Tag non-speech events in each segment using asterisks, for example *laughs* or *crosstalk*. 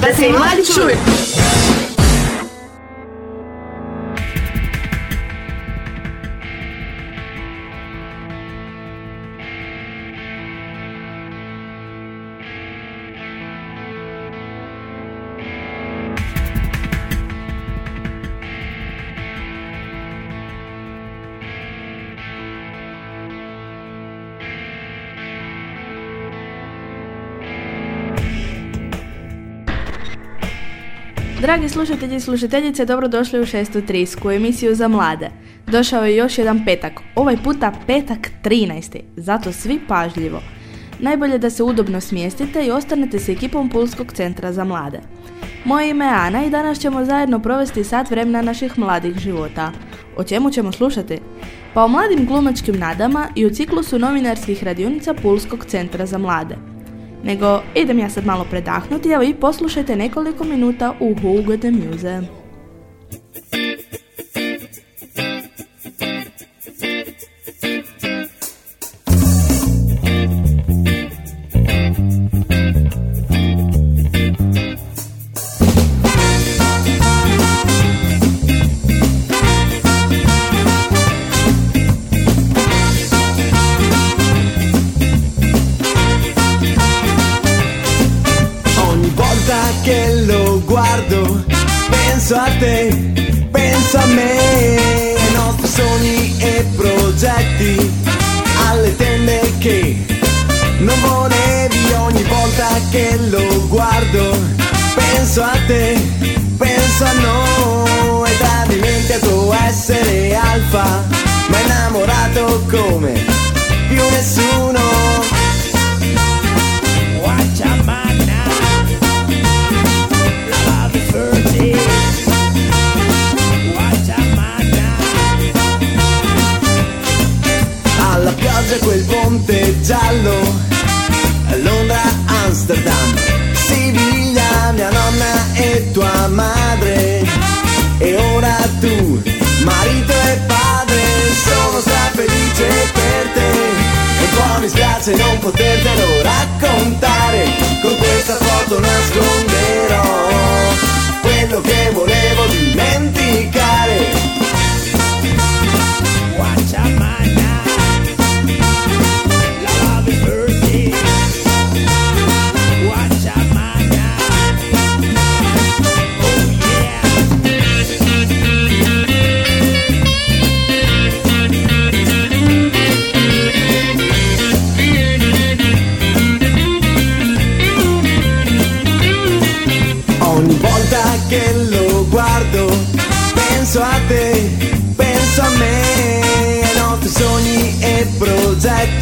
da se i mladi Dragi slušatelji i slušateljice, dobrodošli u šestu trisku, emisiju za mlade. Došao je još jedan petak, ovaj puta petak 13. Zato svi pažljivo. Najbolje da se udobno smjestite i ostanete s ekipom Pulskog centra za mlade. Moje ime je Ana i danas ćemo zajedno provesti sat vremena naših mladih života. O čemu ćemo slušati? Pa o mladim glumačkim nadama i u ciklusu novinarskih radionica Pulskog centra za mlade. Nego idem ja sad malo predahnuti, evo i poslušajte nekoliko minuta u Hugo the Muse.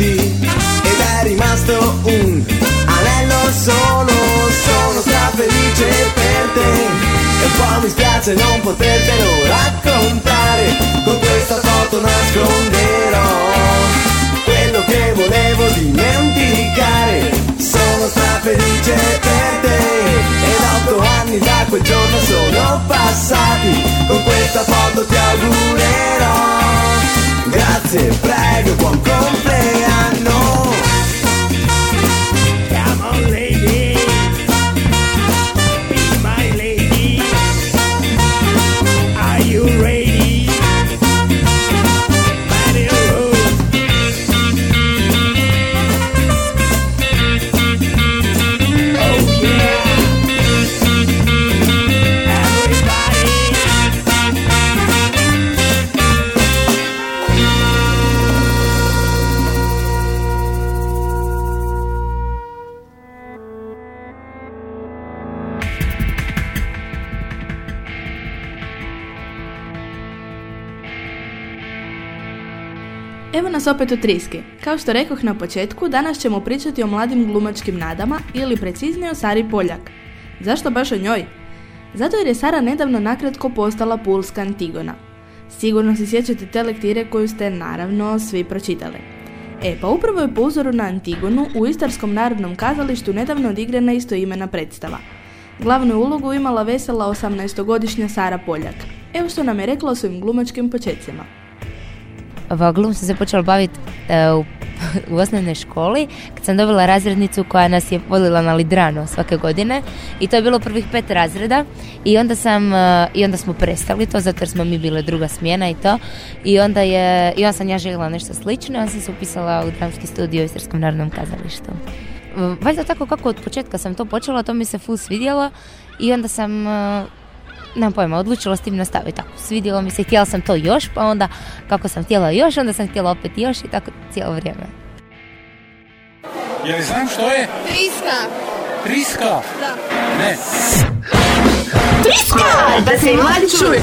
Progetti ed è rimasto un anello solo, sono strafelice per te. E un mi spiace non potertelo raccontare, con questa foto nasconderò quello che volevo dimenticare, sono strafelice per te otto anni da quel giorno sono passati Con questa foto ti augurerò Grazie, prego, buon compleanno nas opet u Triski. Kao što rekoh na početku, danas ćemo pričati o mladim glumačkim nadama ili preciznije o Sari Poljak. Zašto baš o njoj? Zato jer je Sara nedavno nakratko postala pulska Antigona. Sigurno se sjećate te lektire koju ste naravno svi pročitali. E, pa upravo je po uzoru na Antigonu u Istarskom narodnom kazalištu nedavno odigrana istoimena predstava. Glavnu ulogu imala vesela 18-godišnja Sara Poljak. Evo što nam je rekla o svojim glumačkim počecima. Glumom sam se počela baviti e, u, *laughs* u osnovnoj školi kad sam dobila razrednicu koja nas je vodila na Lidrano svake godine i to je bilo prvih pet razreda i onda sam e, i onda smo prestali to zato jer smo mi bile druga smjena i to i onda je i onda sam ja željela nešto slično i onda sam se upisala u dramski studio u Istarskom narodnom kazalištu. E, Valjda tako kako od početka sam to počela, to mi se full svidjelo i onda sam nemam pojma, odlučila s tim nastaviti tako. Svidjelo mi se, htjela sam to još, pa onda kako sam htjela još, onda sam htjela opet još i tako cijelo vrijeme. Je li znam što je? Triska. Triska? Da. Ne. Da se i mladi čuju.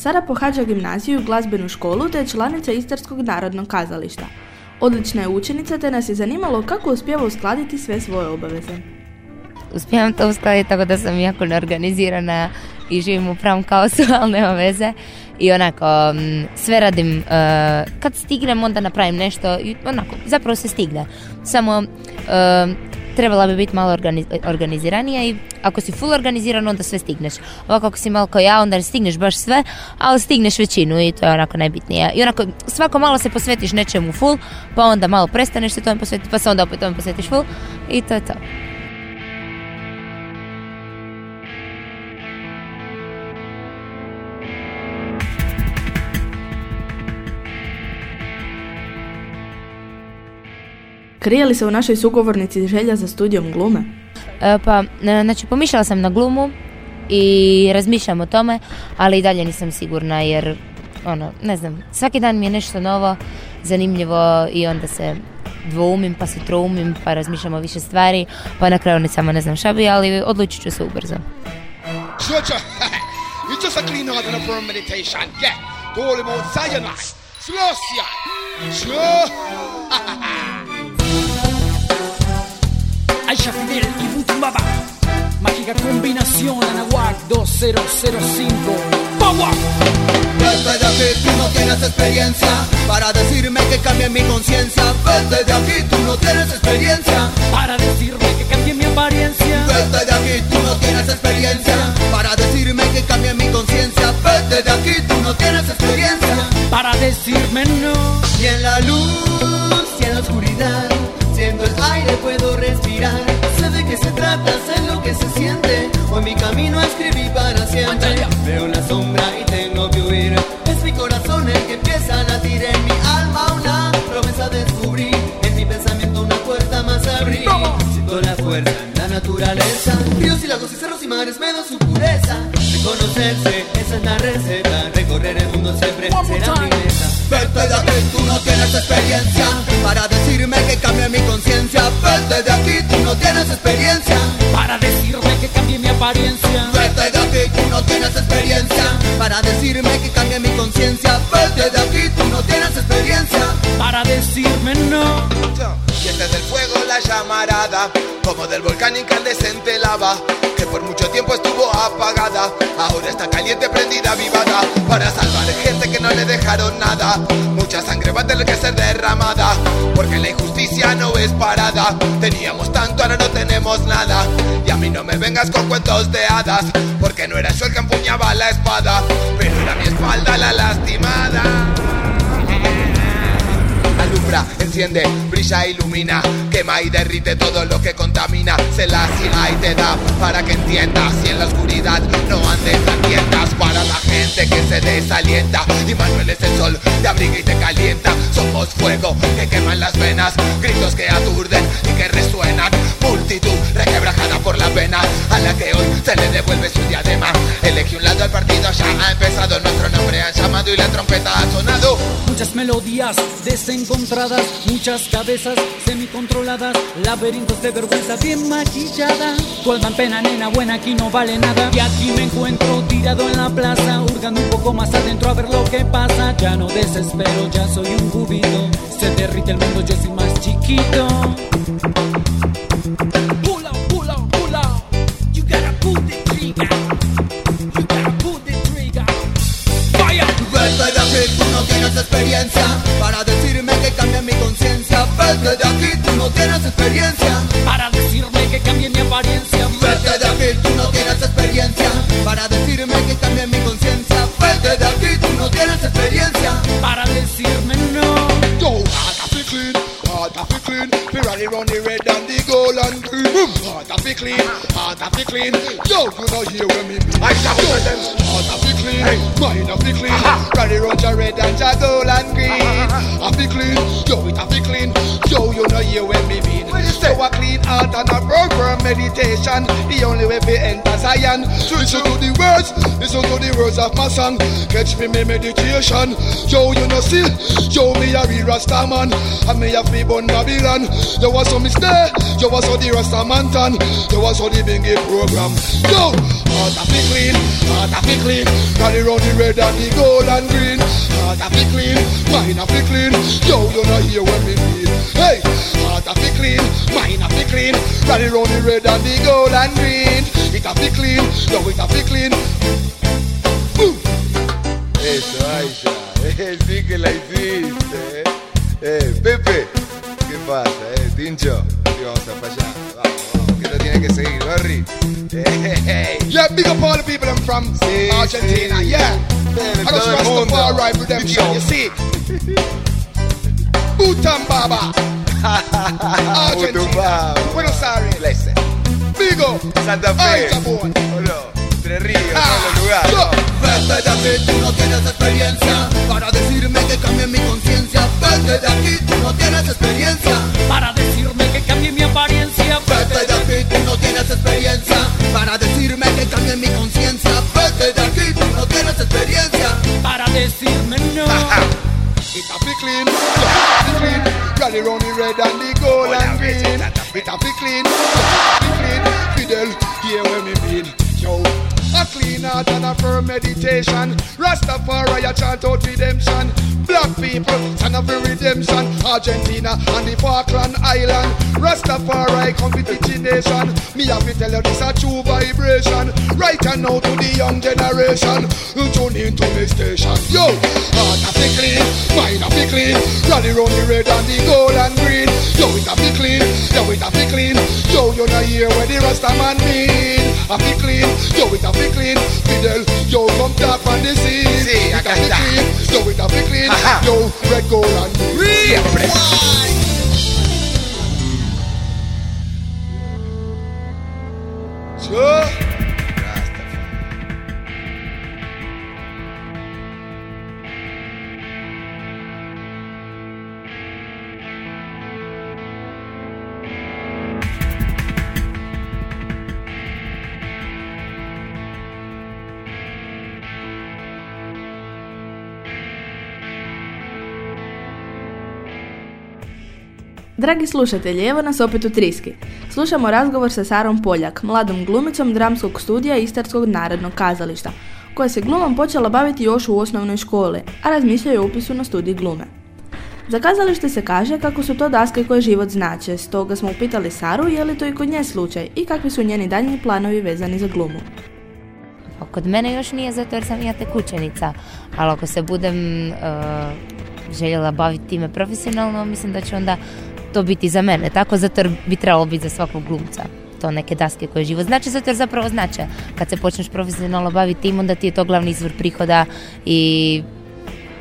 Sara pohađa gimnaziju i glazbenu školu te je članica Istarskog narodnog kazališta. Odlična je učenica te nas je zanimalo kako uspjeva uskladiti sve svoje obaveze. uspijevam to uskladiti tako da sam jako neorganizirana i živim u pravom kaosu, *laughs* ali nema veze. I onako, mm, sve radim, uh, kad stignem onda napravim nešto i onako, zapravo se stigne. Samo uh, trebala bi biti malo organiz- organiziranija i ako si full organiziran onda sve stigneš. Ovako ako si malo kao ja onda ne stigneš baš sve, ali stigneš većinu i to je onako najbitnije. I onako svako malo se posvetiš nečemu full, pa onda malo prestaneš se tome posvetiti, pa se onda opet tome posvetiš full i to je to. Krije li se u našoj sugovornici želja za studijom glume? E, Pa, e, znači, pomišljala sam na glumu i razmišljam o tome, ali i dalje nisam sigurna jer, ono, ne znam, svaki dan mi je nešto novo, zanimljivo i onda se dvoumim, pa se troumim, pa razmišljam o više stvari, pa na kraju ni samo ne znam šta bi, ali odlučit ću se ubrzo. It's just a clean out and a firm meditation. Yeah. To all about cyanide. Celestia. Sure. Aisha Fidel y Butumbaba. Mágica combinación Anahuac 2005. ¡Power! Vete de aquí, tú no tienes experiencia Para decirme que cambie mi conciencia Vete de aquí, tú no tienes experiencia Para decirme que cambie mi apariencia. Vete de aquí, tú no tienes experiencia Para decirme que cambie mi conciencia Vete de aquí, tú no tienes experiencia Para decirme no. Y en la luz y en la oscuridad Siendo el aire puedo respirar. Sé de qué se trata, sé lo que se siente. Hoy mi camino escribí para siempre. Veo una sombra y tengo que huir. Es mi corazón el que empieza a latir En mi alma una promesa descubrí En mi pensamiento una puerta más abrí Siento la fuerza en la naturaleza. Ríos y lagos y cerros y mares me dan su pureza Reconocerse, esa es la receta Recorrer el mundo siempre será mi meta. Vete de aquí, tú no tienes experiencia. Para decirme que cambie mi conciencia. Vete de aquí, tú no tienes experiencia. Para decirme que cambie mi apariencia. Vete de aquí, tú no tienes experiencia. Para decirme que cambie mi conciencia. Vete de aquí, tú no tienes experiencia. Para decirme no. Y este es del fuego la llamarada, como del volcán incandescente lava, que por mucho tiempo estuvo apagada, ahora está caliente, prendida, vivada, para salvar gente que no le dejaron nada. Mucha sangre va a tener que ser derramada, porque la injusticia no es parada. Teníamos tanto, ahora no tenemos nada. Y a mí no me vengas con cuentos de hadas, porque no era yo el que empuñaba la espada, pero era mi espalda la lastimada. Enciende, brilla, ilumina Quema y derrite todo lo que contamina Se la siga y te da para que entiendas Y en la oscuridad no andes a tiendas Para la gente que se desalienta Y Manuel es el sol, te abriga y te calienta Somos fuego que queman las venas Gritos que aturden y que resuenan Multitud requebrajada por la pena A la que hoy se le devuelve su diadema Elegí un lado al partido, ya ha empezado Nuestro nombre han llamado y la trompeta ha sonado. Muchas melodías desencontradas, muchas cabezas semicontroladas, laberintos de vergüenza bien maquillada. En pena, nena buena, aquí no vale nada. Y aquí me encuentro tirado en la plaza, hurgando un poco más adentro a ver lo que pasa. Ya no desespero, ya soy un cubito. Se derrite el mundo, yo soy más chiquito. Experiencia Para decirme que cambie mi conciencia. Vete de aquí, tú no tienes experiencia. Para queen. Yo, you know here with me. I shall Yo, them smart and be clean. Hey. Mine and be clean. Aha. Rally red and your and green. I be clean. Yo, it I be clean. Yo, you know here with me. So a heart and a proper meditation. The only way we enter Zion. Listen to the words, listen to the words of my song. Catch me, me meditation. Yo, you know see, yo, me a real Rasta man. And me have me born Babylon. There was some mistake, yo was so the Rasta man tan. There was so the bingy program. Yo, heart of the clean, heart of the clean. Carry round the red and the gold and green. Heart of the clean, mind of the clean. Yo, you know hear what me mean. Hey, heart of the clean, mind of the clean. Carry round the red and the gold and green. It of the clean, yo, it of the clean. Boom. Eso, Aisha. Sí que la hiciste. Eh, Pepe. ¿Qué pasa, eh? Tincho. Sí, vamos a allá. Vamos, vamos. Que no tiene que seguir, Barry. Eh, Yeah, big up all the people I'm from Sí, Argentina, sí. yeah. I just todo el mundo. Rastafari redemption, you see. *laughs* Butan Baba, *laughs* Argentina, Mutumbao. Buenos Aires, Listen. up, Santa Fe. Ay, Gabón. ¿O no? Tres Ríos, Ah, todos los lugares. yo. Vete de aquí, tú no tienes experiencia Para decirme que cambie mi conciencia Vete de aquí, tú no tienes experiencia Para decirme que cambie mi apariencia. Vete de aquí, tú no tienes experiencia Para decirme que cambie mi conciencia Vete de aquí, tú no tienes experiencia Para decirme no. It a fi clean, yeah, fi clean. Rally round the red and the gold and green. It a fi clean, yeah, fi clean. Clean heart a firm meditation. Rastafari a chant out redemption. Black people stand up for redemption. Argentina and the Falkland Island. Rastafari come with the nation. Me have to tell you this a true vibration. Right and now to the young generation. Tune into me station. Yo, heart a fi clean, mind a fi clean. Rally round the red and the gold and green. Yo, it a fi clean, yo, it a fi clean. Yo, you know hear where the Rasta man mean. I be clean, yo it a be clean. Fidel, yo come dark from the sea. See, I got that. Clean, yo it a be clean. Aha. Yo red, gold and blue. Siempre. Dragi slušatelji, evo nas opet u Triski. Slušamo razgovor sa Sarom Poljak, mladom glumicom dramskog studija Istarskog narodnog kazališta, koja se glumom počela baviti još u osnovnoj školi, a razmišlja o upisu na studij glume. Za kazalište se kaže kako su to daske koje život znače, stoga smo upitali Saru je li to i kod nje slučaj i kakvi su njeni daljnji planovi vezani za glumu. Pa Kod mene još nije zato jer sam ja tek učenica, ali ako se budem uh, željela baviti time profesionalno, mislim da će onda to biti za mene. Tako zato jer bi trebalo biti za svakog glumca. To neke daske koje život znači, zato jer zapravo znače. Kad se počneš profesionalno baviti tim, onda ti je to glavni izvor prihoda i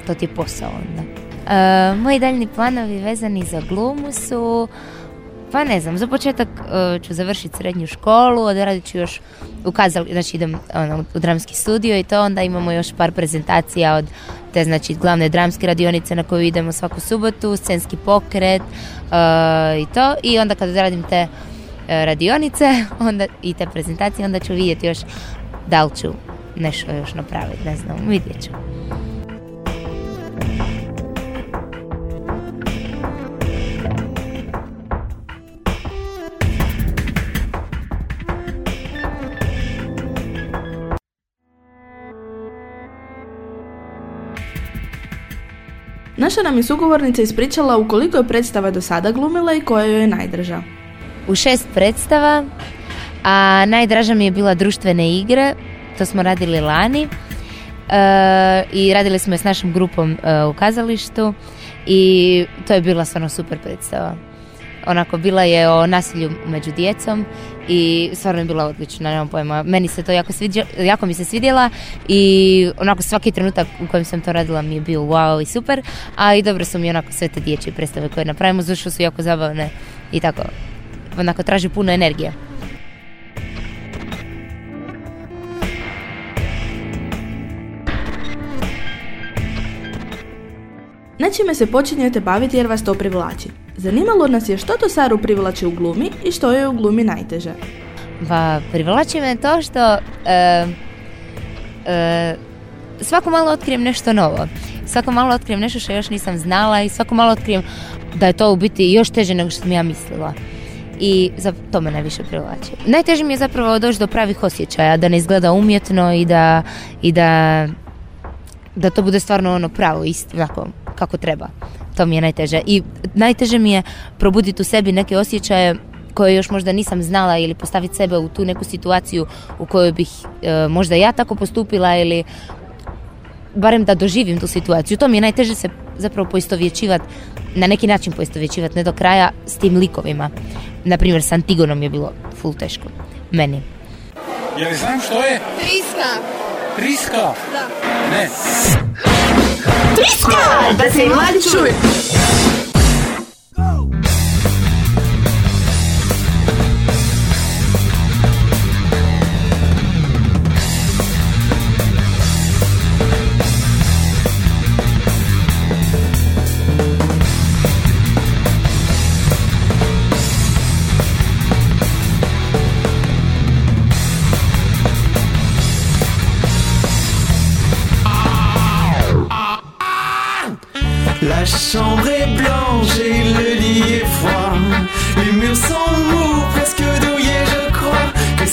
to ti je posao onda. E, moji daljni planovi vezani za glumu su pa ne znam, za početak e, ću završiti srednju školu, odradit ću još u kazali, znači idem ono, u dramski studio i to onda imamo još par prezentacija od te znači glavne dramske radionice na koju idemo svaku subotu, scenski pokret e, i to i onda kad odradim te e, radionice *laughs* onda, i te prezentacije onda ću vidjeti još da li ću nešto još napraviti, ne znam, vidjet ću. Naša nam je sugovornica ispričala u koliko je predstava do sada glumila i koja joj je najdraža. u šest predstava, a najdraža mi je bila društvene igre, to smo radili lani e, i radili smo je s našom grupom e, u kazalištu i to je bila stvarno super predstava onako bila je o nasilju među djecom i stvarno je bila odlična, nemam pojma. Meni se to jako, sviđa, jako mi se svidjela i onako svaki trenutak u kojem sam to radila mi je bio wow i super, a i dobro su mi onako sve te dječje predstave koje napravimo, zašto su jako zabavne i tako, onako traži puno energije. Nečime se počinjete baviti jer vas to privlači. Zanimalo nas je što to Saru privlači u glumi i što je u glumi najteže. Pa privlači me to što e, e, svako malo otkrijem nešto novo. Svako malo otkrijem nešto što još nisam znala i svako malo otkrijem da je to u biti još teže nego što sam ja mislila. I za to me najviše privlači. Najteže mi je zapravo doći do pravih osjećaja, da ne izgleda umjetno i da, i da, da to bude stvarno ono pravo, isto, kako treba. To mi je najteže. I najteže mi je probuditi u sebi neke osjećaje koje još možda nisam znala ili postaviti sebe u tu neku situaciju u kojoj bih e, možda ja tako postupila ili barem da doživim tu situaciju. To mi je najteže se zapravo poistovjećivati, na neki način poistovjećivati, ne do kraja, s tim likovima. Naprimjer, s Antigonom je bilo full teško. Meni. Li znam što je? Triska. Triska? Da. Ne. Triska! Da se i mladi čuju.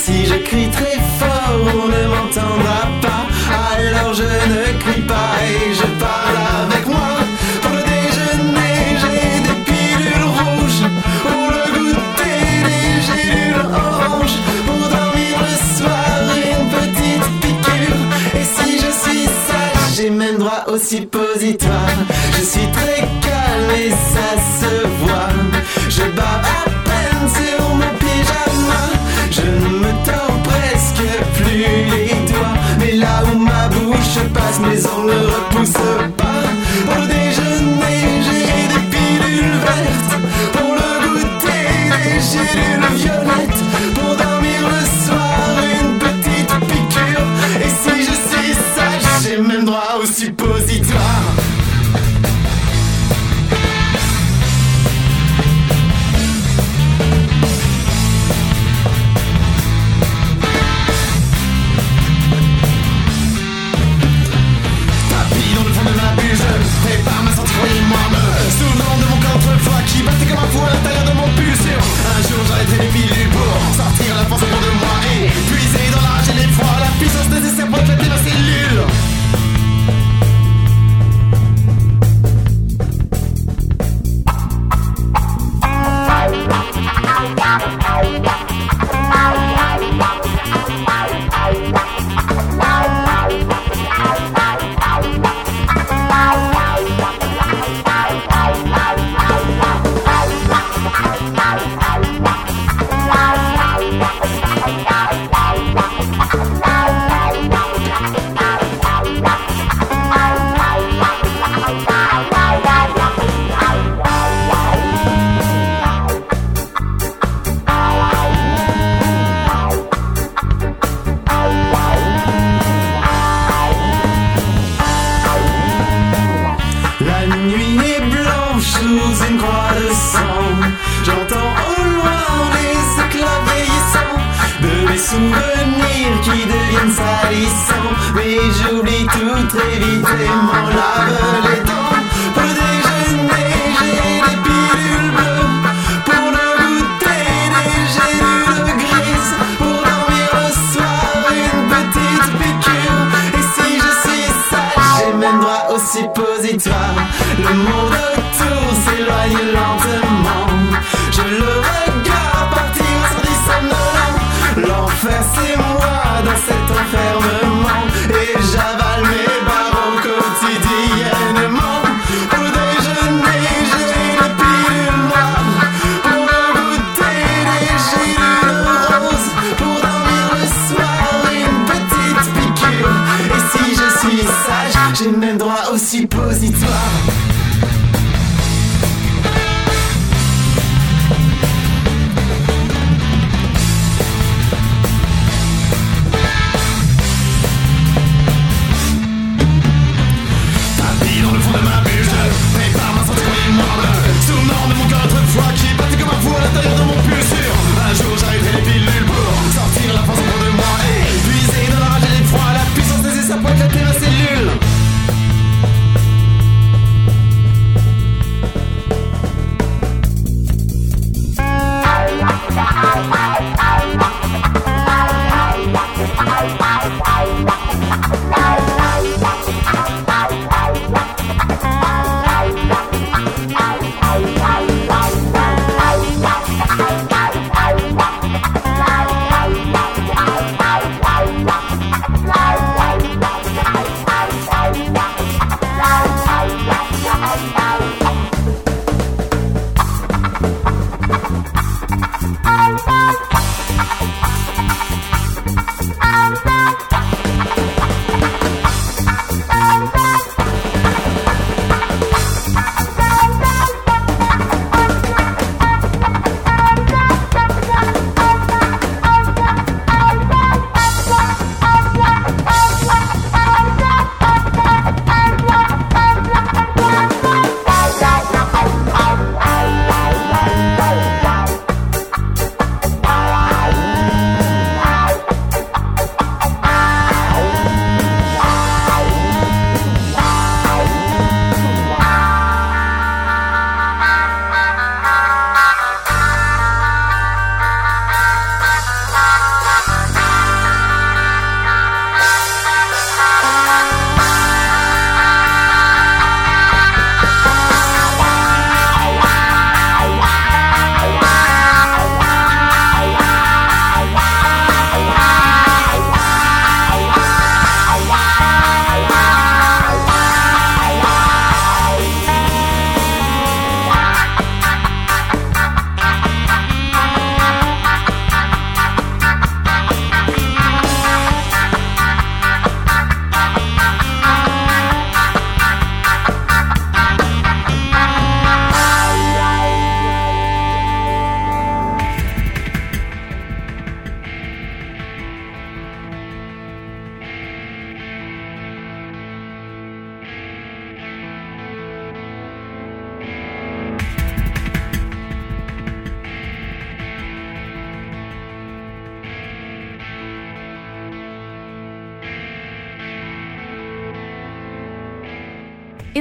Si je crie très fort, on ne m'entendra pas. Alors je ne crie pas et je parle avec moi. Pour le déjeuner, j'ai des pilules rouges. Pour le goûter, des gélules oranges. Pour dormir le soir, une petite piqûre. Et si je suis sage, j'ai même droit au suppositoire. Je suis très calme et ça se voit.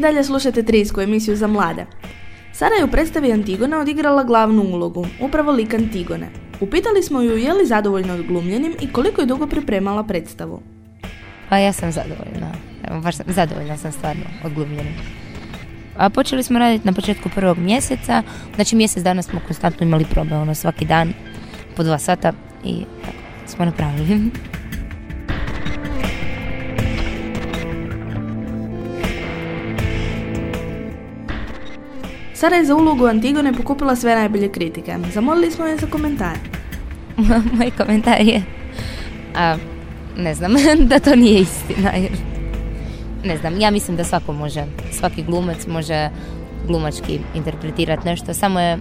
Dalje slušate Trisku, emisiju za mlade. Sara je u predstavi Antigona odigrala glavnu ulogu, upravo lik Antigone. Upitali smo ju je li zadovoljna odglumljenim i koliko je dugo pripremala predstavu. Pa ja sam zadovoljna. Evo, baš sam, zadovoljna sam stvarno odglumljenim. A počeli smo raditi na početku prvog mjeseca, znači mjesec dana smo konstantno imali probe, ono svaki dan po dva sata i tako smo napravili. *laughs* Sara je za ulogu Antigone pokupila sve najbolje kritike. Zamolili smo je za komentar. *laughs* Moj komentar je, a, ne znam, *laughs* da to nije istina. Jer, ne znam, ja mislim da svako može, svaki glumac može glumački interpretirati nešto, samo je,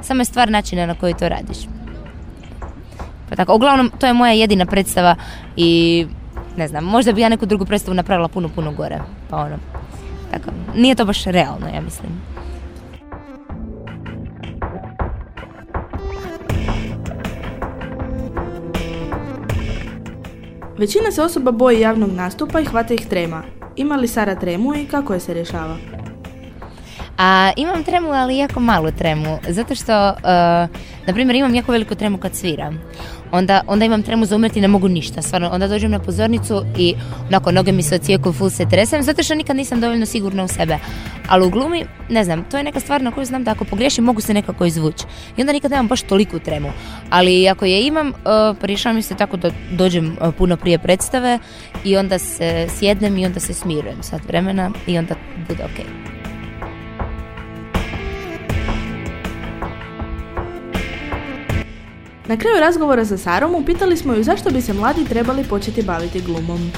samo je stvar načina na koji to radiš. Pa tako, uglavnom, to je moja jedina predstava i ne znam, možda bi ja neku drugu predstavu napravila puno, puno gore. Pa ono, tako, nije to baš realno, ja mislim. Većina se osoba boji javnog nastupa i hvata ih trema. Ima li Sara tremu i kako je se rješava? A imam tremu, ali jako malu tremu, zato što, uh, na primjer, imam jako veliku tremu kad sviram. Onda, onda imam tremu za umreti, ne mogu ništa, stvarno. Onda dođem na pozornicu i onako, noge mi se ocijeku, full se tresem, zato što nikad nisam dovoljno sigurna u sebe. Ali u glumi, ne znam, to je neka stvar na koju znam da ako pogriješim mogu se nekako izvući. I onda nikad nemam baš toliku tremu. Ali ako je imam, uh, rješavam se tako da dođem uh, puno prije predstave i onda se sjednem i onda se smirujem sat vremena i onda bude ok. Na kraju razgovora sa Sarom upitali smo ju zašto bi se mladi trebali početi baviti glumom.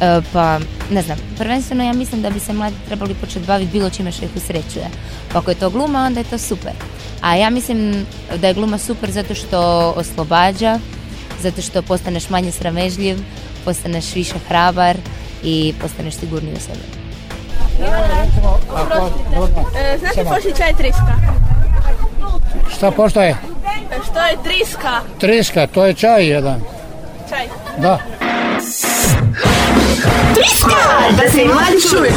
E, pa, ne znam, prvenstveno ja mislim da bi se mladi trebali početi baviti bilo čime što ih usrećuje. Pa ako je to gluma, onda je to super. A ja mislim da je gluma super zato što oslobađa, zato što postaneš manje sramežljiv, postaneš više hrabar i postaneš sigurniji u sebi. E, Znate pošli čaj triska? Šta poštaje? Što je triska? Triska, to je čaj jedan. Čaj. Da. Da se mladi čuju.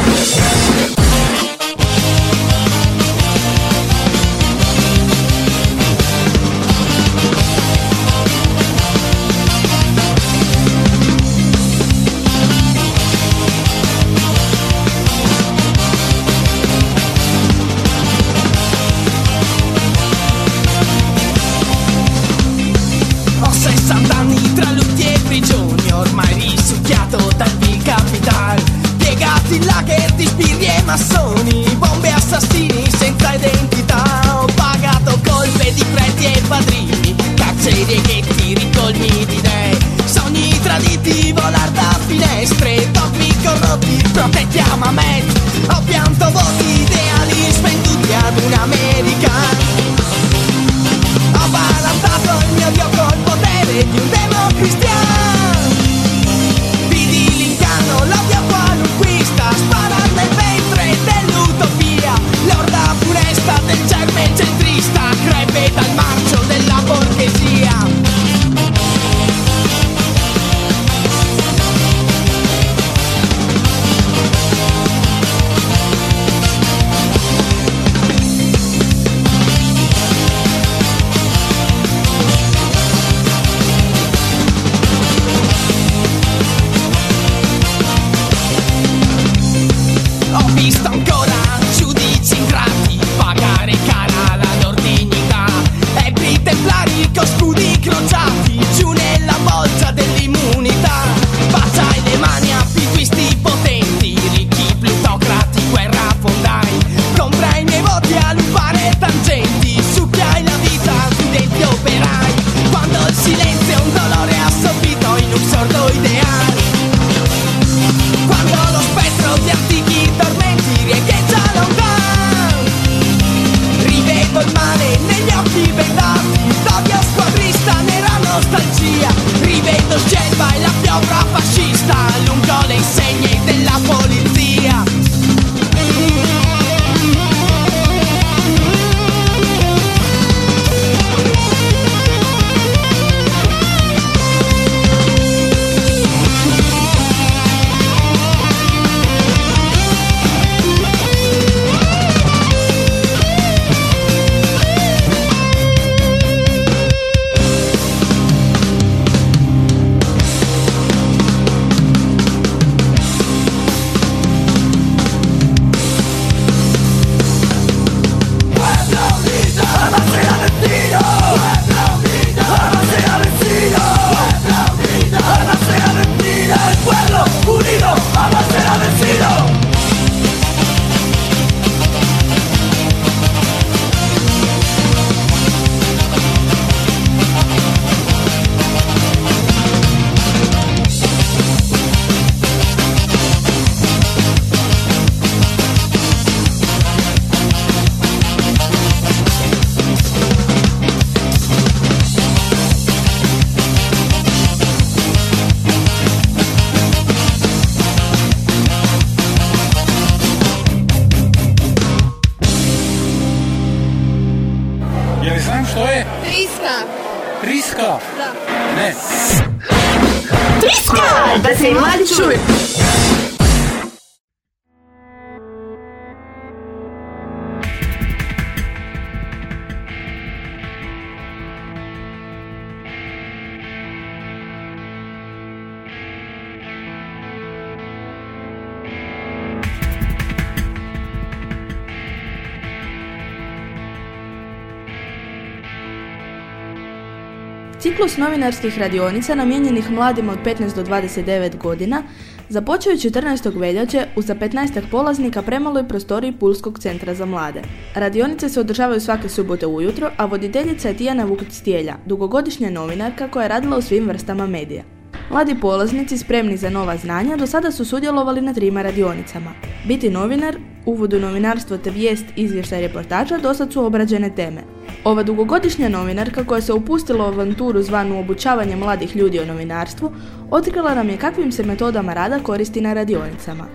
Ciklus novinarskih radionica namijenjenih mladima od 15 do 29 godina započeo je 14. veljače u za 15 polaznika premaloj prostoriji Pulskog centra za mlade. Radionice se održavaju svake subote ujutro, a voditeljica je Tijana Vukic-Stijelja, dugogodišnja novinarka koja je radila u svim vrstama medija. Mladi polaznici spremni za nova znanja do sada su sudjelovali na trima radionicama. Biti novinar, uvod u novinarstvo te vijest, izvještaj reportaža dosad su obrađene teme. Ova dugogodišnja novinarka koja se upustila u avanturu zvanu obučavanje mladih ljudi o novinarstvu, otkrila nam je kakvim se metodama rada koristi na radionicama.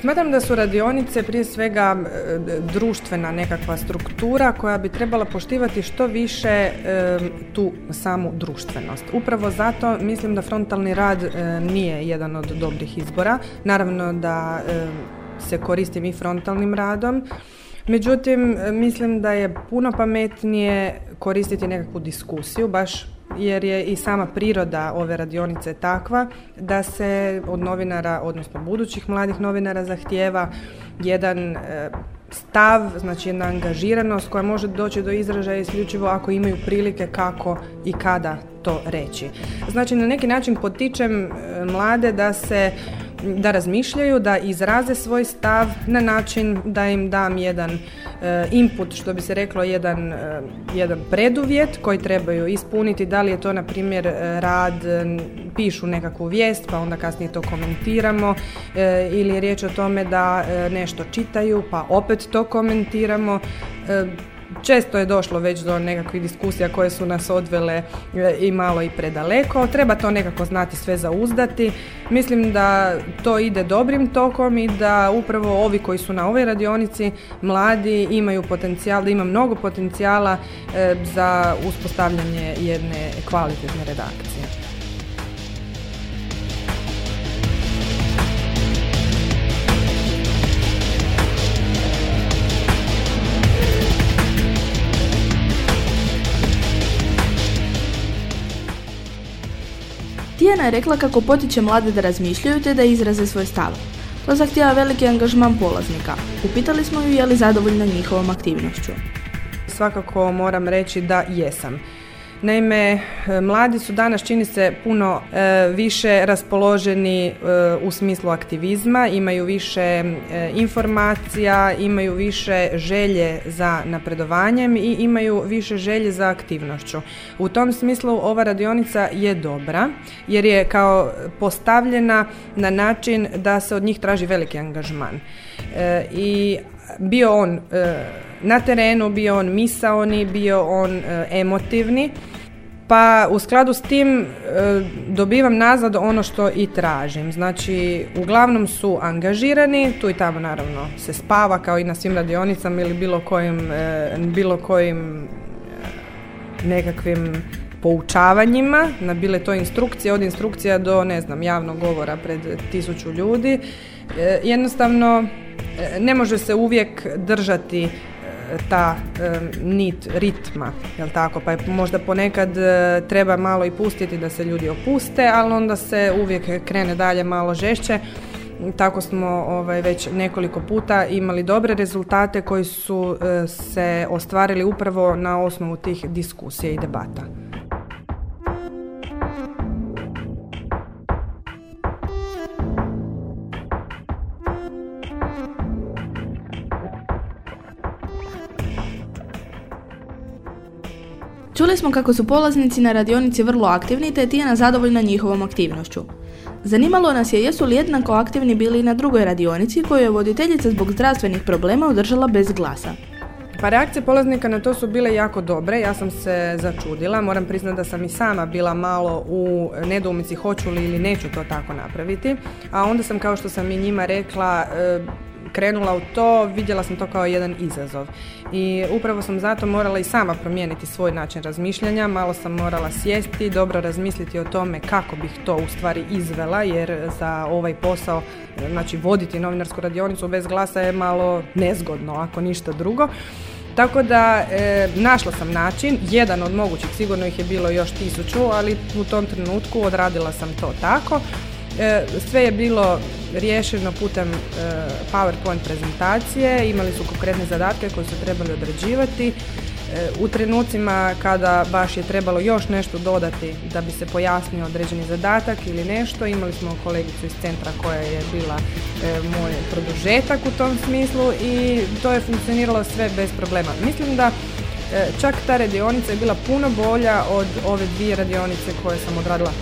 Smatram da su radionice prije svega e, društvena nekakva struktura koja bi trebala poštivati što više e, tu samu društvenost. Upravo zato mislim da frontalni rad e, nije jedan od dobrih izbora. Naravno da se koristim i frontalnim radom. Međutim, mislim da je puno pametnije koristiti nekakvu diskusiju, baš jer je i sama priroda ove radionice takva da se od novinara, odnosno budućih mladih novinara zahtijeva jedan e, stav, znači jedna angažiranost koja može doći do izražaja isključivo ako imaju prilike kako i kada to reći. Znači na neki način potičem e, mlade da se da razmišljaju, da izraze svoj stav na način da im dam jedan e, input, što bi se reklo jedan, e, jedan preduvjet koji trebaju ispuniti, da li je to na primjer e, rad, pišu nekakvu vijest pa onda kasnije to komentiramo ili je riječ o tome da nešto čitaju pa opet to komentiramo. Često je došlo već do nekakvih diskusija koje su nas odvele e, i malo i predaleko. Treba to nekako znati sve zauzdati. Mislim da to ide dobrim tokom i da upravo ovi koji su na ovoj radionici mladi imaju potencijal, da ima mnogo potencijala e, za uspostavljanje jedne kvalitetne redakcije. Tijana je rekla kako potiče mlade da razmišljaju te da izraze svoj stav. To zahtijeva veliki angažman polaznika. Upitali smo ju je li zadovoljna njihovom aktivnošću. Svakako moram reći da jesam. Naime, e, mladi su danas čini se puno e, više raspoloženi e, u smislu aktivizma, imaju više e, informacija, imaju više želje za napredovanjem i imaju više želje za aktivnošću. U tom smislu ova radionica je dobra jer je kao postavljena na način da se od njih traži veliki angažman. E, I bio on e, na terenu, bio on misaoni, bio on e, emotivni. Pa u skladu s tim e, dobivam nazad ono što i tražim. Znači, uglavnom su angažirani, tu i tamo naravno se spava kao i na svim radionicama ili bilo kojim, e, bilo kojim nekakvim poučavanjima, na bile to instrukcije, od instrukcija do, ne znam, javnog govora pred tisuću ljudi. Jednostavno, ne može se uvijek držati ta nit ritma, jel tako? Pa je možda ponekad e, treba malo i pustiti da se ljudi opuste, ali onda se uvijek krene dalje malo žešće. Tako smo ovaj, već nekoliko puta imali dobre rezultate koji su e, se ostvarili upravo na osnovu tih diskusija i debata. Čuli smo kako su polaznici na radionici vrlo aktivni te je Tijana zadovoljna njihovom aktivnošću. Zanimalo nas je jesu li jednako aktivni bili i na drugoj radionici koju je voditeljica zbog zdravstvenih problema održala bez glasa. Pa reakcije polaznika na to su bile jako dobre, ja sam se začudila, moram priznati da sam i sama bila malo u nedoumici hoću li ili neću to tako napraviti, a onda sam kao što sam i njima rekla e, krenula u to, vidjela sam to kao jedan izazov. I upravo sam zato morala i sama promijeniti svoj način razmišljanja, malo sam morala sjesti, dobro razmisliti o tome kako bih to u stvari izvela, jer za ovaj posao, znači voditi novinarsku radionicu bez glasa je malo nezgodno, ako ništa drugo. Tako da e, našla sam način, jedan od mogućih, sigurno ih je bilo još tisuću, ali u tom trenutku odradila sam to tako. E, sve je bilo riješeno putem e, PowerPoint prezentacije, imali su konkretne zadatke koje su trebali odrađivati. E, u trenucima kada baš je trebalo još nešto dodati da bi se pojasnio određeni zadatak ili nešto, imali smo kolegicu iz centra koja je bila moj produžetak u tom smislu i to je funkcioniralo sve bez problema. Mislim da čak ta radionica je bila puno bolja od ove dvije radionice koje sam odradila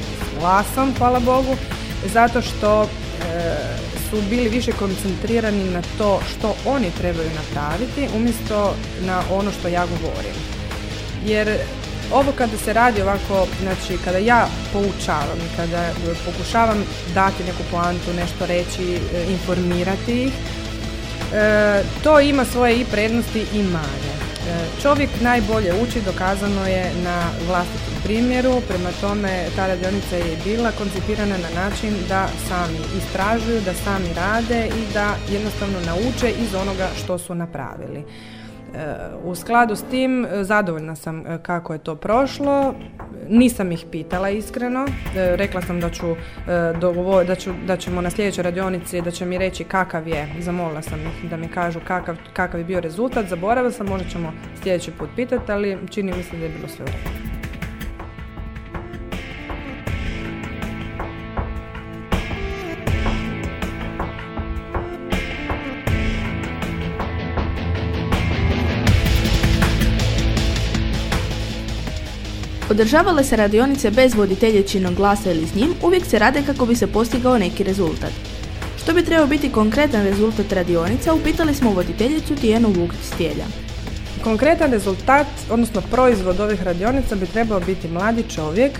glasom, hvala Bogu, zato što e, su bili više koncentrirani na to što oni trebaju napraviti umjesto na ono što ja govorim. Jer ovo kada se radi ovako, znači kada ja poučavam i kada pokušavam dati neku poantu, nešto reći, e, informirati ih, e, to ima svoje i prednosti i manje. Čovjek najbolje uči, dokazano je na vlastitom primjeru, prema tome ta radionica je bila koncipirana na način da sami istražuju, da sami rade i da jednostavno nauče iz onoga što su napravili. U skladu s tim e, zadovoljna sam e, kako je to prošlo. Nisam ih pitala iskreno. E, rekla sam da ću, da, ću, da ćemo na sljedećoj radionici da će mi reći kakav je. Zamolila sam ih da mi kažu kakav, kakav je bio rezultat. Zaboravila sam, možda ćemo sljedeći put pitati, ali čini mi se da je bilo sve u redu. Održavale se radionice bez voditelječinog glasa ili s njim, uvijek se rade kako bi se postigao neki rezultat. Što bi trebao biti konkretan rezultat radionica, upitali smo voditeljicu Tijenu Vukić Stijelja. Konkretan rezultat, odnosno proizvod ovih radionica bi trebao biti mladi čovjek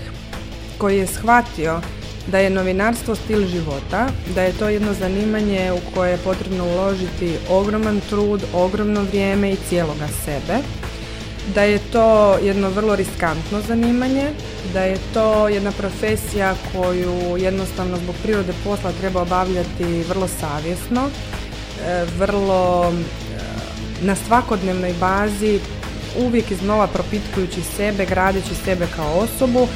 koji je shvatio da je novinarstvo stil života, da je to jedno zanimanje u koje je potrebno uložiti ogroman trud, ogromno vrijeme i cijeloga sebe, da je to jedno vrlo riskantno zanimanje, da je to jedna profesija koju jednostavno zbog prirode posla treba obavljati vrlo savjesno, e, vrlo e, na svakodnevnoj bazi, uvijek iznova propitkujući sebe, gradeći sebe kao osobu.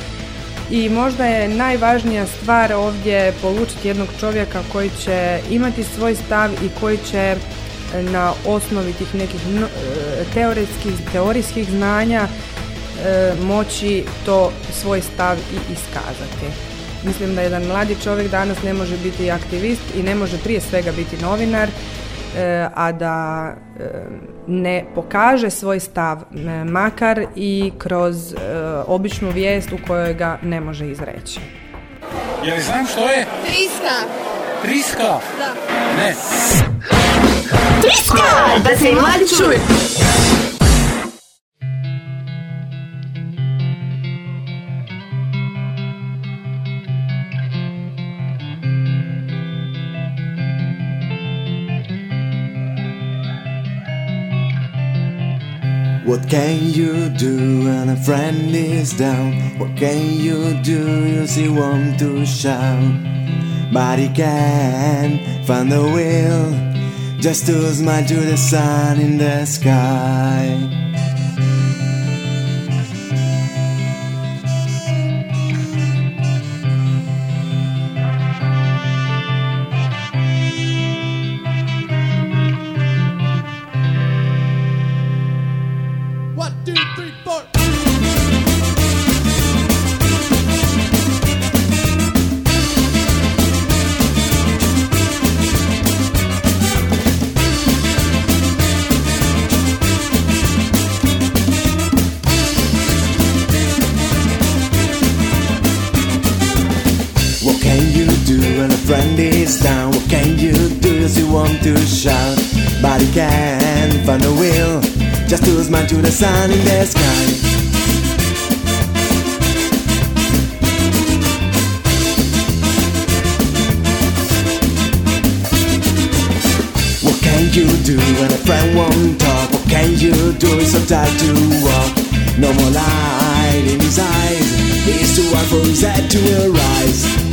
I možda je najvažnija stvar ovdje polučiti jednog čovjeka koji će imati svoj stav i koji će na osnovi tih nekih e, teoretskih, teorijskih znanja e, moći to svoj stav i iskazati. Mislim da jedan mladi čovjek danas ne može biti aktivist i ne može prije svega biti novinar, e, a da ne pokaže svoj stav makar i kroz običnu vijest u kojoj ga ne može izreći. Je li znam što je? Triska. Triska? Da. Ne. Triska! Da se mladi čuje. What can you do when a friend is down? What can you do? You see, want to shout, but he can't find the will just to smile to the sun in the sky. Sun in the sky. What can you do when a friend won't talk? What can you do? It's so tired to walk. No more light in his eyes. He's too hard for his head to arise.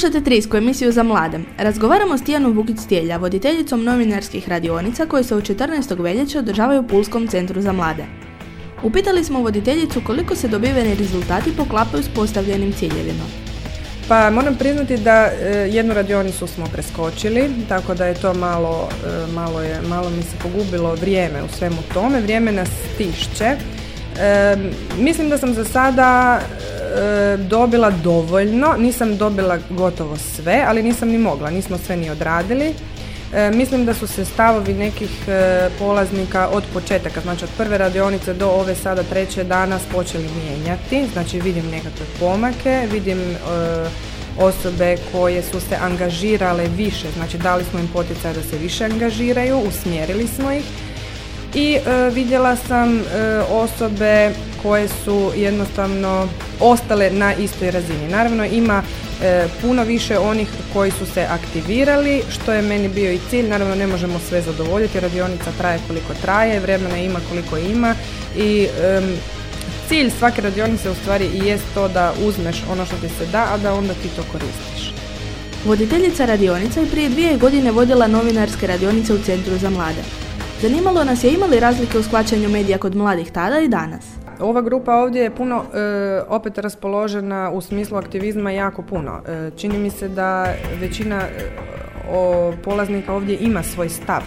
Slušajte Trisku, emisiju za mlade. Razgovaramo s Tijanom Vukić-Stijelja, voditeljicom novinarskih radionica koje se u 14. veljače održavaju u Pulskom centru za mlade. Upitali smo voditeljicu koliko se dobiveni rezultati poklapaju s postavljenim ciljevima. Pa moram priznati da e, jednu radionicu smo preskočili, tako da je to malo, e, malo, je, malo mi se pogubilo vrijeme u svemu tome, vrijeme nas stišće. E, mislim da sam za sada e, dobila dovoljno, nisam dobila gotovo sve, ali nisam ni mogla, nismo sve ni odradili. E, mislim da su se stavovi nekih e, polaznika od početaka, znači od prve radionice do ove sada treće danas počeli mijenjati, znači vidim nekakve pomake, vidim e, osobe koje su se angažirale više, znači dali smo im poticaj da se više angažiraju, usmjerili smo ih i e, vidjela sam e, osobe koje su jednostavno ostale na istoj razini. Naravno ima e, puno više onih koji su se aktivirali, što je meni bio i cilj. Naravno ne možemo sve zadovoljiti, radionica traje koliko traje, vremena ima koliko ima i cilj svake radionice u stvari i jest to da uzmeš ono što ti se da, a da onda ti to koristiš. Voditeljica radionica je prije dvije godine vodila novinarske radionice u Centru za mlade. Zanimalo nas je imali razlike u shvaćanju medija kod mladih tada i danas. Ova grupa ovdje je puno e, opet raspoložena u smislu aktivizma jako puno. E, čini mi se da većina e, o, polaznika ovdje ima svoj stav.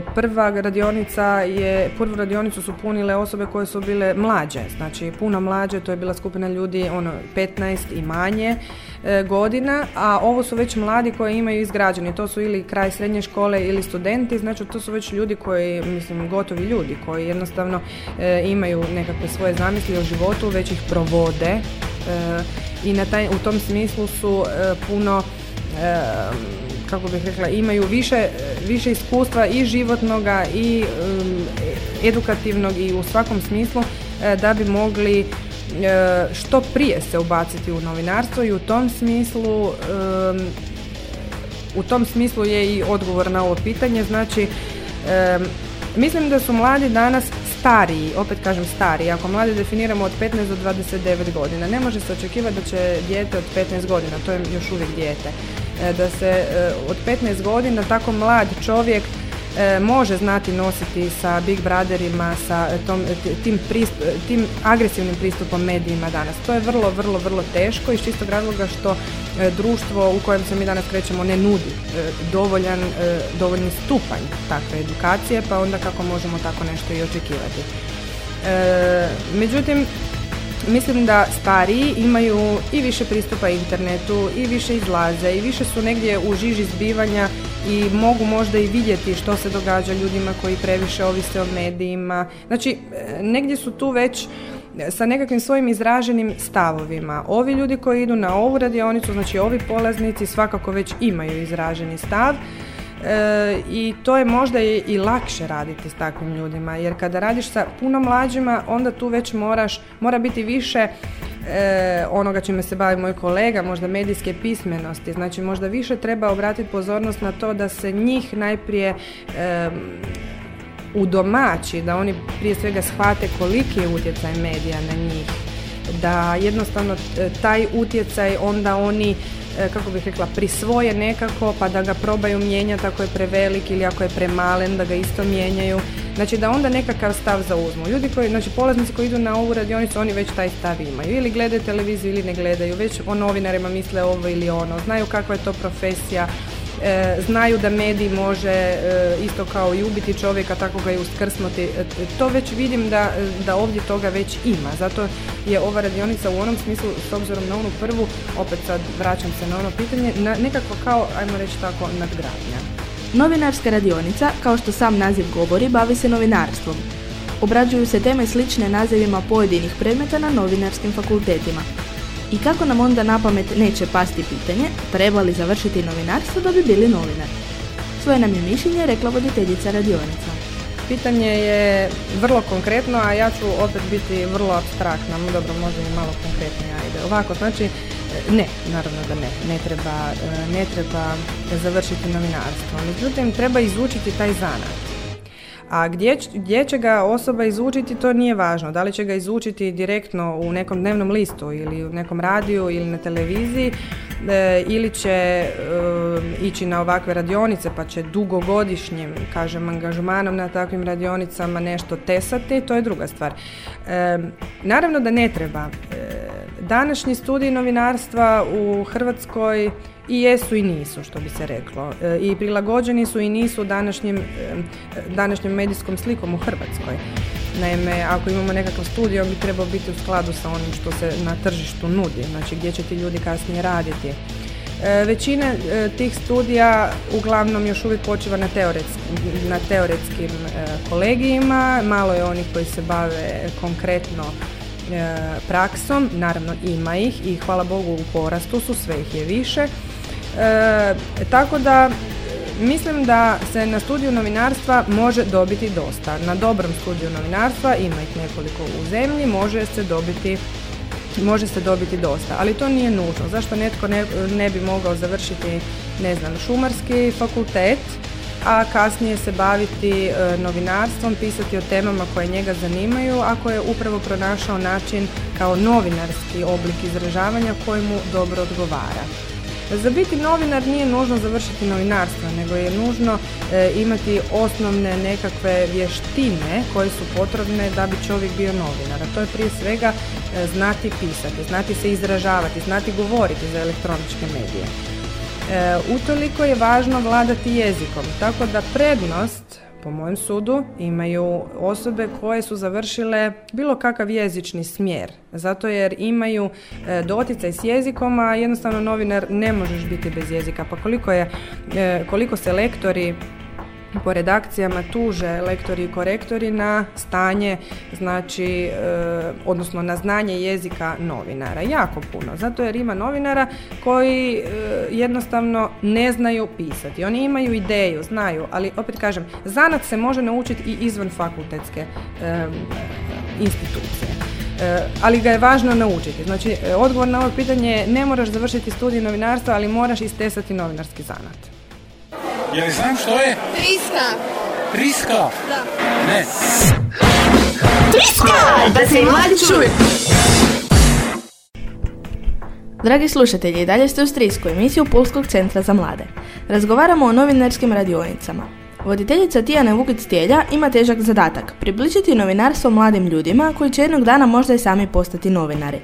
Prva radionica je, prvu radionicu su punile osobe koje su bile mlađe, znači puno mlađe, to je bila skupina ljudi ono 15 i manje e, godina, a ovo su već mladi koji imaju izgrađeni, to su ili kraj srednje škole ili studenti, znači to su već ljudi koji, mislim, gotovi ljudi koji jednostavno e, imaju nekakve svoje zamisli o životu, već ih provode. E, i na taj, u tom smislu su e, puno e, kako bih rekla, imaju više, više iskustva i životnoga i um, edukativnog i u svakom smislu e, da bi mogli e, što prije se ubaciti u novinarstvo i u tom smislu um, u tom smislu je i odgovor na ovo pitanje. Znači, mislim da su mladi danas stariji, opet kažem stariji, ako mladi definiramo od 15 do 29 godina, ne može se očekivati da će dijete od 15 godina, to je još uvijek dijete, da se e, od 15 godina tako mlad čovjek e, može znati nositi sa Big Brotherima, sa tom, tim, tim agresivnim pristupom medijima danas. To je vrlo, vrlo, vrlo teško iz čistog razloga što društvo u kojem se mi danas krećemo ne nudi dovoljan, dovoljni stupanj takve edukacije, pa onda kako možemo tako nešto i očekivati. Međutim, Mislim da stariji imaju i više pristupa internetu i više izlaze i više su negdje u žiži zbivanja i mogu možda i vidjeti što se događa ljudima koji previše ovise o medijima. Znači, e, negdje su tu već sa nekakvim svojim izraženim stavovima. Ovi ljudi koji idu na ovu radionicu, znači ovi polaznici svakako već imaju izraženi stav E, i to je možda i, i lakše raditi s takvim ljudima jer kada radiš sa puno mlađima onda tu već moraš, mora biti više e, onoga čime se bavi moj kolega, možda medijske pismenosti, znači možda više treba obratiti pozornost na to da se njih najprije e, udomači, da oni prije svega shvate koliki je utjecaj medija na njih, da jednostavno e, taj utjecaj onda oni kako bih rekla, prisvoje nekako pa da ga probaju mijenjati ako je prevelik ili ako je premalen da ga isto mijenjaju. Znači da onda nekakav stav zauzmu. Ljudi koji, znači polaznici koji idu na ovu radionicu, oni već taj stav imaju. Ili gledaju televiziju ili ne gledaju. Već o novinarima misle ovo ili ono. Znaju kakva je to profesija E, znaju da medij može e, isto kao i ubiti čovjeka, tako ga i uskrsnuti. E, to već vidim da, da ovdje toga već ima. Zato je ova radionica u onom smislu, s obzirom na onu prvu, opet sad vraćam se na ono pitanje, na, nekako kao, ajmo reći tako, nadgradnja. Novinarska radionica, kao što sam naziv govori, bavi se novinarstvom. Obrađuju se teme slične nazivima pojedinih predmeta na novinarskim fakultetima. I kako nam onda na pamet neće pasti pitanje, treba li završiti novinarstvo da bi bili novinar? Svoje nam je mišljenje rekla voditeljica radionica. Pitanje je vrlo konkretno, a ja ću opet biti vrlo abstraktna, dobro možda i malo konkretnije, ajde. Ovako, znači, ne, naravno da ne, ne treba, ne treba završiti novinarstvo. Međutim, treba izučiti taj zanat. A gdje, gdje će ga osoba izučiti, to nije važno. Da li će ga izučiti direktno u nekom dnevnom listu ili u nekom radiju ili na televiziji e, ili će e, ići na ovakve radionice pa će dugogodišnjim, kažem, angažmanom na takvim radionicama nešto tesati, to je druga stvar. E, naravno da ne treba. Današnji studij novinarstva u Hrvatskoj i jesu i nisu, što bi se reklo. E, I prilagođeni su i nisu današnjim, e, današnjim medijskom slikom u Hrvatskoj. Naime, ako imamo nekakav studij, on bi trebao biti u skladu sa onim što se na tržištu nudi, znači gdje će ti ljudi kasnije raditi. E, većina tih studija uglavnom još uvijek počiva na, na teoretskim kolegijima, malo je onih koji se bave konkretno praksom, naravno ima ih i hvala Bogu u porastu su, sve ih je više. E, tako da mislim da se na studiju novinarstva može dobiti dosta. Na dobrom studiju novinarstva, ima ih nekoliko u zemlji, može se dobiti može se dobiti dosta, ali to nije nužno. Zašto netko ne, ne bi mogao završiti, ne znam, šumarski fakultet, a kasnije se baviti e, novinarstvom, pisati o temama koje njega zanimaju, ako je upravo pronašao način kao novinarski oblik izražavanja koji mu dobro odgovara. Za biti novinar nije nužno završiti novinarstvo, nego je nužno e, imati osnovne nekakve vještine koje su potrebne da bi čovjek bio novinar. A to je prije svega e, znati pisati, znati se izražavati, znati govoriti za elektroničke medije. E, utoliko je važno vladati jezikom, tako da prednost po mojem sudu imaju osobe koje su završile bilo kakav jezični smjer zato jer imaju e, doticaj s jezikom a jednostavno novinar ne možeš biti bez jezika. Pa koliko je e, koliko se lektori po redakcijama tuže lektori i korektori na stanje, znači, e, odnosno na znanje jezika novinara. Jako puno. Zato jer ima novinara koji e, jednostavno ne znaju pisati. Oni imaju ideju, znaju, ali opet kažem, zanat se može naučiti i izvan fakultetske e, institucije. ali ga je važno naučiti. Znači, odgovor na ovo pitanje je ne moraš završiti studij novinarstva, ali moraš istesati novinarski zanat. Je li znam što je? Triska. Triska? Da. Ne. Triska! Da se i mladi čuju. Dragi slušatelji, i dalje ste u Strisku, emisiju Pulskog centra za mlade. Razgovaramo o novinarskim radionicama. Voditeljica Tijana Vukic Tijelja ima težak zadatak, približiti novinarstvo mladim ljudima koji će jednog dana možda i sami postati novinari.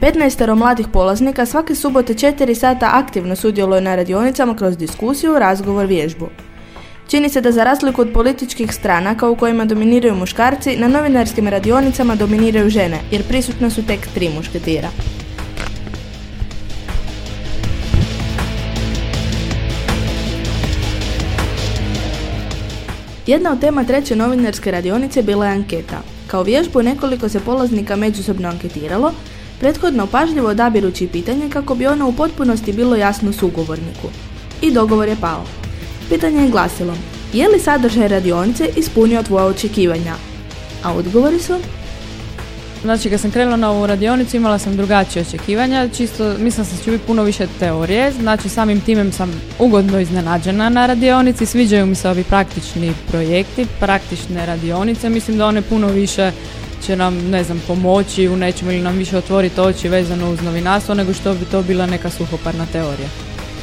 15 mladih polaznika svake subote 4 sata aktivno sudjeluje na radionicama kroz diskusiju, razgovor, vježbu. Čini se da za razliku od političkih stranaka u kojima dominiraju muškarci, na novinarskim radionicama dominiraju žene, jer prisutno su tek tri mušketira. Jedna od tema treće novinarske radionice bila je anketa. Kao vježbu nekoliko se polaznika međusobno anketiralo, prethodno pažljivo odabirući pitanje kako bi ono u potpunosti bilo jasno sugovorniku. I dogovor je pao. Pitanje je glasilo, je li sadržaj radionice ispunio tvoja očekivanja? A odgovori su Znači, kad sam krenula na ovu radionicu imala sam drugačije očekivanja, čisto mislila sam će biti puno više teorije, znači samim timem sam ugodno iznenađena na radionici, sviđaju mi se ovi praktični projekti, praktične radionice, mislim da one puno više će nam, ne znam, pomoći u nečemu ili nam više otvoriti oči vezano uz novinarstvo nego što bi to bila neka suhoparna teorija.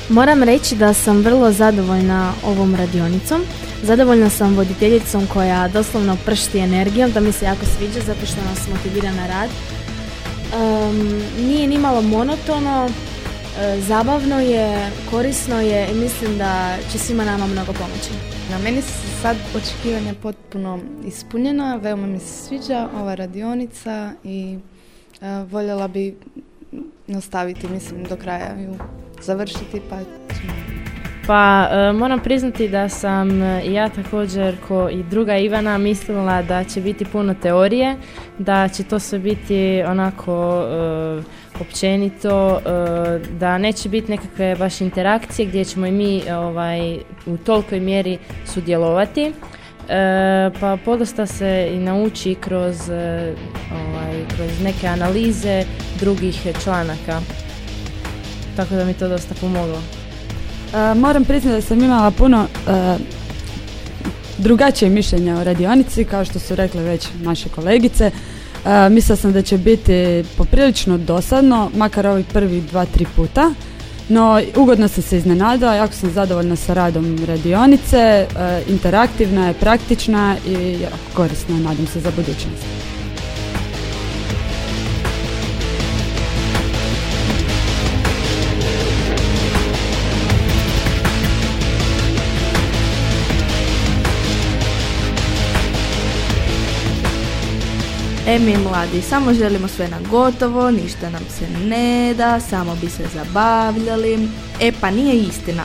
Moram reći da sam vrlo zadovoljna ovom radionicom. Zadovoljna sam voditeljicom koja doslovno pršti energijom, da mi se jako sviđa zato što nas motivira na rad. Um, nije ni malo monotono, e, zabavno je, korisno je i mislim da će svima nama mnogo pomoći. Na meni su sad očekivanja potpuno ispunjena, veoma mi se sviđa ova radionica i e, voljela bi nastaviti, mislim, do kraja ju završiti, pa ćemo Pa e, moram priznati da sam e, ja također ko i druga Ivana mislila da će biti puno teorije, da će to sve biti onako e, općenito, da neće biti nekakve baš interakcije gdje ćemo i mi ovaj, u tolikoj mjeri sudjelovati. pa podosta se i nauči kroz, ovaj, kroz neke analize drugih članaka. Tako da mi to dosta pomoglo. Uh, moram priznati da sam imala puno uh, drugačije mišljenja o radionici, kao što su rekle već naše kolegice. Uh, mislila sam da će biti poprilično dosadno, makar ovih prvi dva, tri puta. No, ugodno sam se iznenadila, jako sam zadovoljna sa radom radionice, interaktivna je, praktična i korisna, nadam se, za budućnost. E mi mladi, samo želimo sve na gotovo, ništa nam se ne da, samo bi se zabavljali. E pa nije istina.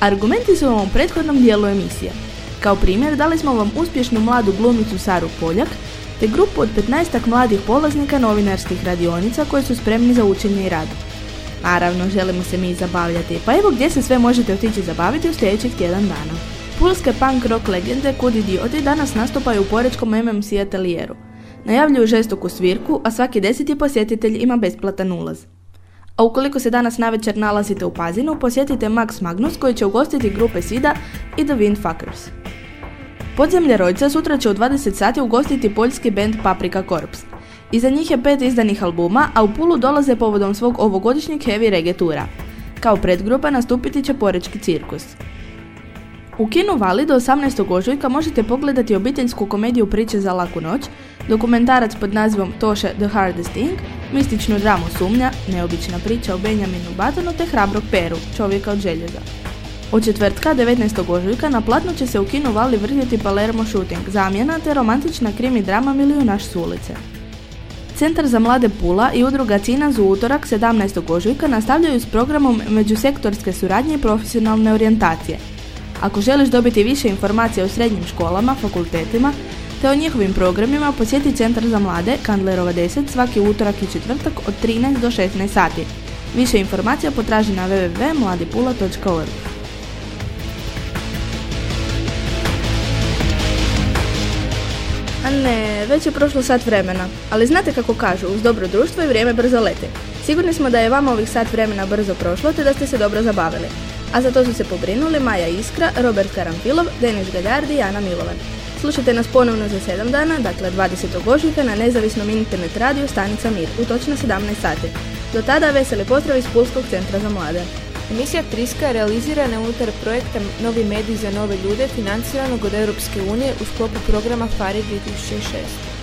Argumenti su vam u prethodnom dijelu emisije. Kao primjer dali smo vam uspješnu mladu glumicu Saru Poljak, te grupu od 15 mladih polaznika novinarskih radionica koji su spremni za učenje i rad. Naravno, želimo se mi zabavljati, pa evo gdje se sve možete otići zabaviti u sljedećih tjedan dana. Pulske punk rock legende Kud idioti danas nastupaju u Porečkom MMC atelijeru. Najavljuju žestoku svirku, a svaki deseti posjetitelj ima besplatan ulaz. A ukoliko se danas navečer nalazite u Pazinu, posjetite Max Magnus koji će ugostiti grupe Sida i The Windfuckers. Podzemlje Rojca sutra će u 20 sati ugostiti poljski band Paprika Corps. Iza njih je pet izdanih albuma, a u Pulu dolaze povodom svog ovogodišnjeg heavy reggae tura. Kao predgrupa nastupiti će Porečki cirkus. U kinu Vali do 18. ožujka možete pogledati obiteljsku komediju Priče za laku noć, dokumentarac pod nazivom Toše The Hardest Thing, mističnu dramu Sumnja, neobična priča o Benjaminu Batonu te hrabrog Peru, čovjeka od željeza. Od četvrtka 19. ožujka na platnu će se u kinu Vali vrljeti Palermo Shooting, zamjena te romantična krimi drama Milijunaš s ulice. Centar za mlade Pula i udruga Cina u utorak 17. ožujka nastavljaju s programom međusektorske suradnje i profesionalne orijentacije – ako želiš dobiti više informacija o srednjim školama, fakultetima, te o njihovim programima posjeti Centar za mlade, Kandlerova 10, svaki utorak i četvrtak od 13 do 16 sati. Više informacija potraži na www.mladipula.org. A ne, već je prošlo sat vremena, ali znate kako kažu, uz dobro društvo i vrijeme brzo lete. Sigurni smo da je vama ovih sat vremena brzo prošlo te da ste se dobro zabavili. A za to su se pobrinuli Maja Iskra, Robert Karamfilov, Denis Galjardi i Ana Milovan. Slušajte nas ponovno za 7 dana, dakle 20. ožujka na nezavisnom internet radiju Stanica Mir u točno 17 sati. Do tada veseli pozdrav iz Pulskog centra za mlade. Emisija Triska je realizirana unutar projekta Novi mediji za nove ljude financiranog od Europske unije u sklopu programa FARI 2006.